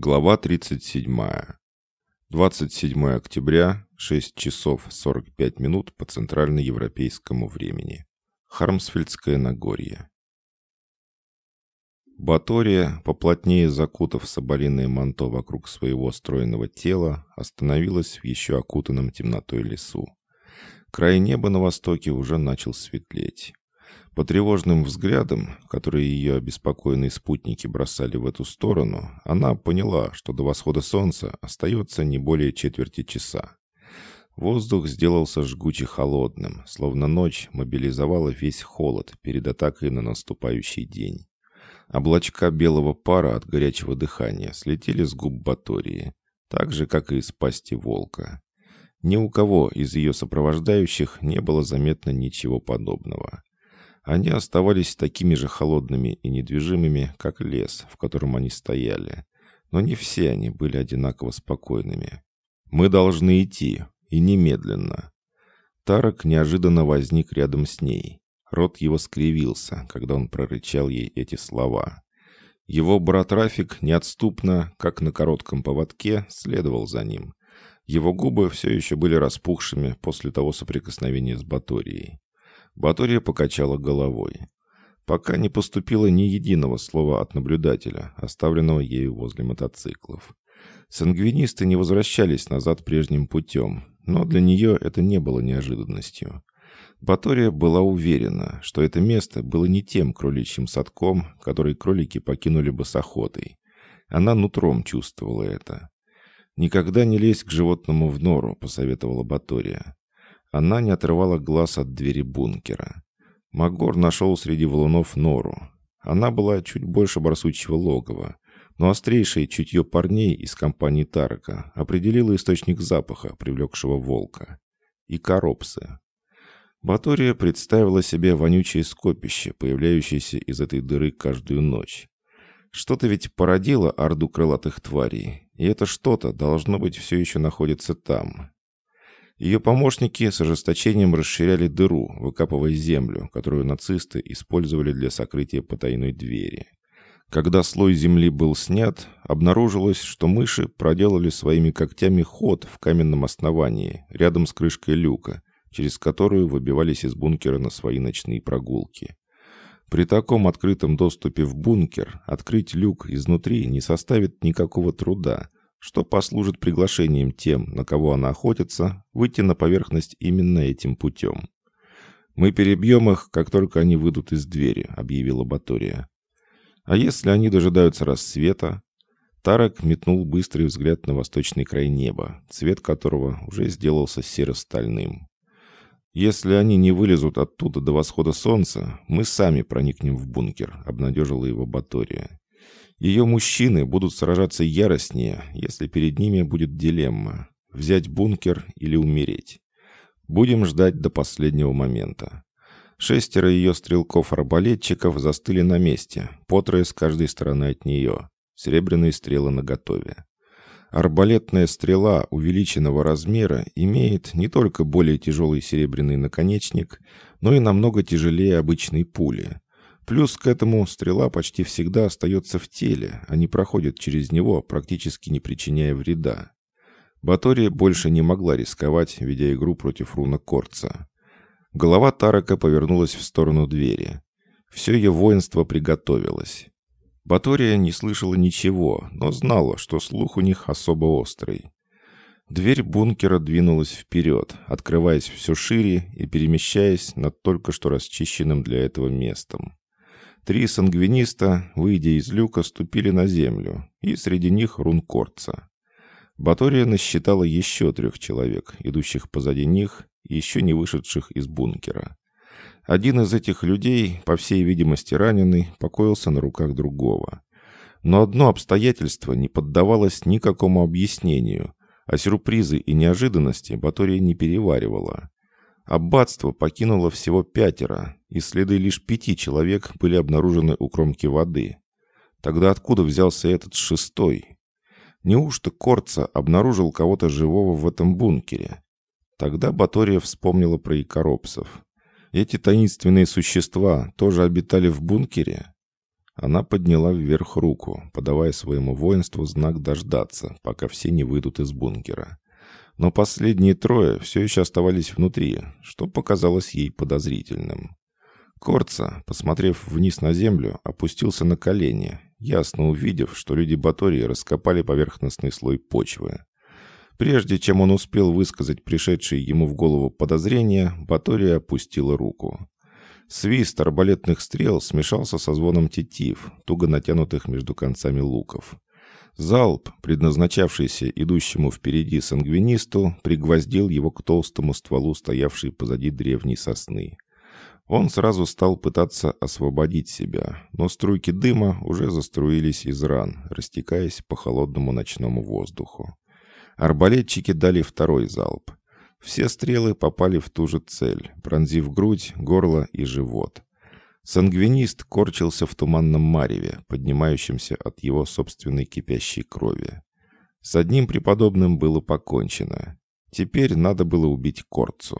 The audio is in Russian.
Глава 37. 27 октября, 6 часов 45 минут по центральноевропейскому времени. Хармсфельдское Нагорье. Батория, поплотнее закутав соболиное манто вокруг своего стройного тела, остановилась в еще окутанном темнотой лесу. Край неба на востоке уже начал светлеть. По тревожным взглядам, которые ее обеспокоенные спутники бросали в эту сторону, она поняла, что до восхода солнца остается не более четверти часа. Воздух сделался жгуче холодным, словно ночь мобилизовала весь холод перед атакой на наступающий день. Облачка белого пара от горячего дыхания слетели с губ Батории, так же, как и из пасти волка. Ни у кого из ее сопровождающих не было заметно ничего подобного. Они оставались такими же холодными и недвижимыми, как лес, в котором они стояли. Но не все они были одинаково спокойными. «Мы должны идти, и немедленно». Тарок неожиданно возник рядом с ней. Рот его скривился, когда он прорычал ей эти слова. Его брат Рафик неотступно, как на коротком поводке, следовал за ним. Его губы все еще были распухшими после того соприкосновения с Баторией. Батория покачала головой. Пока не поступило ни единого слова от наблюдателя, оставленного ею возле мотоциклов. Сангвинисты не возвращались назад прежним путем, но для нее это не было неожиданностью. Батория была уверена, что это место было не тем кроличьим садком, который кролики покинули бы с охотой. Она нутром чувствовала это. «Никогда не лезь к животному в нору», — посоветовала Батория. Она не отрывала глаз от двери бункера. Магор нашел среди валунов нору. Она была чуть больше барсучьего логова, но острейшее чутье парней из компании Тарака определило источник запаха, привлекшего волка. И коропсы. Батория представила себе вонючее скопище, появляющееся из этой дыры каждую ночь. Что-то ведь породило орду крылатых тварей, и это что-то должно быть все еще находится там. Ее помощники с ожесточением расширяли дыру, выкапывая землю, которую нацисты использовали для сокрытия потайной двери. Когда слой земли был снят, обнаружилось, что мыши проделали своими когтями ход в каменном основании, рядом с крышкой люка, через которую выбивались из бункера на свои ночные прогулки. При таком открытом доступе в бункер открыть люк изнутри не составит никакого труда, что послужит приглашением тем, на кого она охотится, выйти на поверхность именно этим путем. «Мы перебьем их, как только они выйдут из двери», — объявила Батория. «А если они дожидаются рассвета?» Тарак метнул быстрый взгляд на восточный край неба, цвет которого уже сделался серо-стальным. «Если они не вылезут оттуда до восхода солнца, мы сами проникнем в бункер», — обнадежила его Батория. Ее мужчины будут сражаться яростнее, если перед ними будет дилемма – взять бункер или умереть. Будем ждать до последнего момента. Шестеро ее стрелков-арбалетчиков застыли на месте, по трое с каждой стороны от нее. Серебряные стрелы наготове. Арбалетная стрела увеличенного размера имеет не только более тяжелый серебряный наконечник, но и намного тяжелее обычной пули – Плюс к этому стрела почти всегда остается в теле, а не проходит через него, практически не причиняя вреда. Батория больше не могла рисковать, ведя игру против руна Корца. Голова Тарака повернулась в сторону двери. Все ее воинство приготовилось. Батория не слышала ничего, но знала, что слух у них особо острый. Дверь бункера двинулась вперед, открываясь все шире и перемещаясь над только что расчищенным для этого местом. Три сангвиниста, выйдя из люка, ступили на землю, и среди них рункорца. Батория насчитала еще трех человек, идущих позади них еще не вышедших из бункера. Один из этих людей, по всей видимости раненый, покоился на руках другого. Но одно обстоятельство не поддавалось никакому объяснению, а сюрпризы и неожиданности Батория не переваривала. Аббатство покинуло всего пятеро, и следы лишь пяти человек были обнаружены у кромки воды. Тогда откуда взялся этот шестой? Неужто Корца обнаружил кого-то живого в этом бункере? Тогда Батория вспомнила про икоропсов. Эти таинственные существа тоже обитали в бункере? Она подняла вверх руку, подавая своему воинству знак дождаться, пока все не выйдут из бункера. Но последние трое все еще оставались внутри, что показалось ей подозрительным. Корца, посмотрев вниз на землю, опустился на колени, ясно увидев, что люди Батории раскопали поверхностный слой почвы. Прежде чем он успел высказать пришедшие ему в голову подозрения, Батория опустила руку. Свист арбалетных стрел смешался со звоном тетив, туго натянутых между концами луков. Залп, предназначавшийся идущему впереди сангвинисту, пригвоздил его к толстому стволу, стоявшей позади древней сосны. Он сразу стал пытаться освободить себя, но струйки дыма уже заструились из ран, растекаясь по холодному ночному воздуху. Арбалетчики дали второй залп. Все стрелы попали в ту же цель, пронзив грудь, горло и живот. Сангвинист корчился в туманном мареве, поднимающемся от его собственной кипящей крови. С одним преподобным было покончено. Теперь надо было убить Корцу.